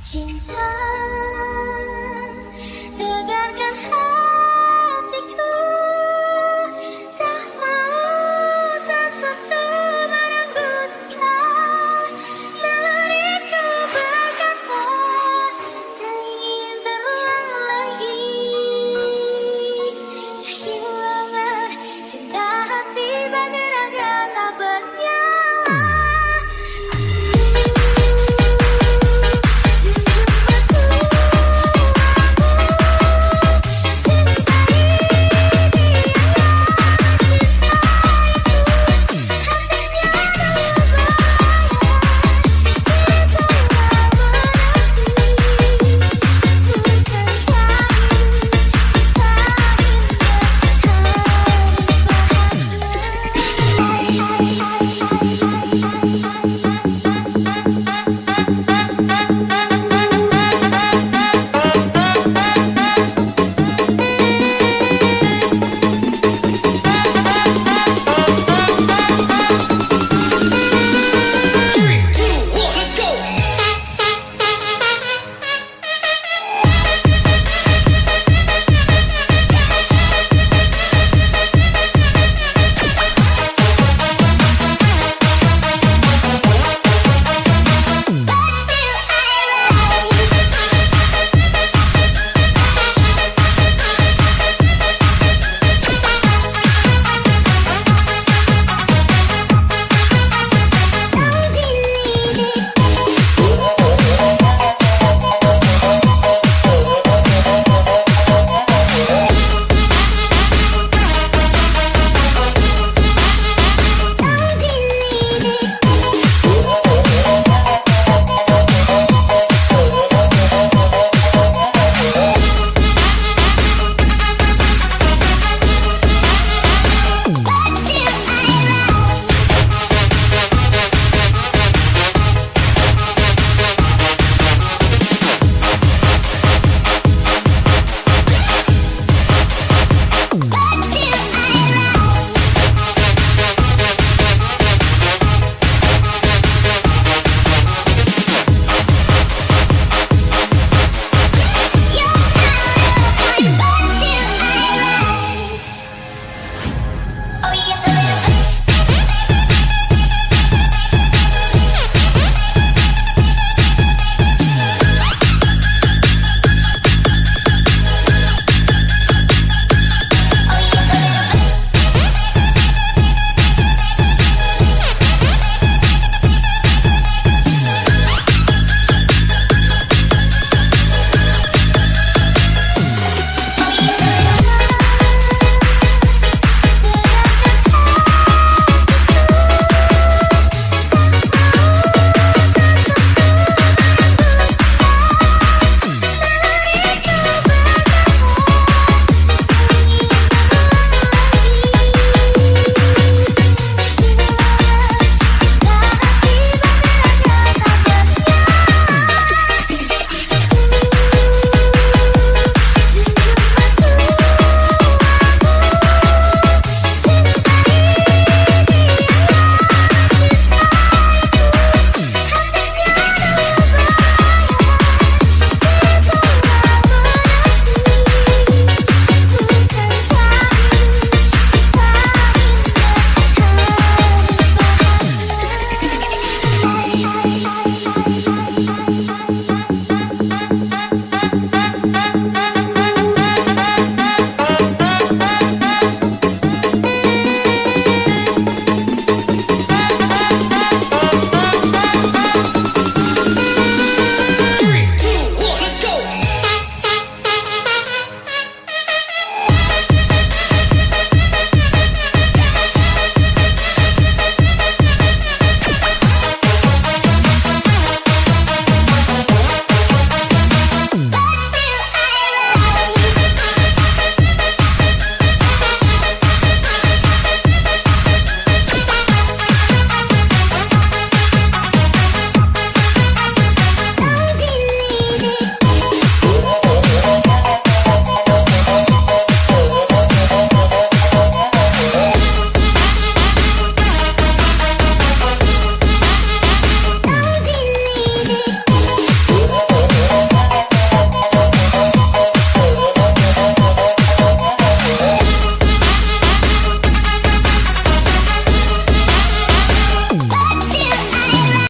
精彩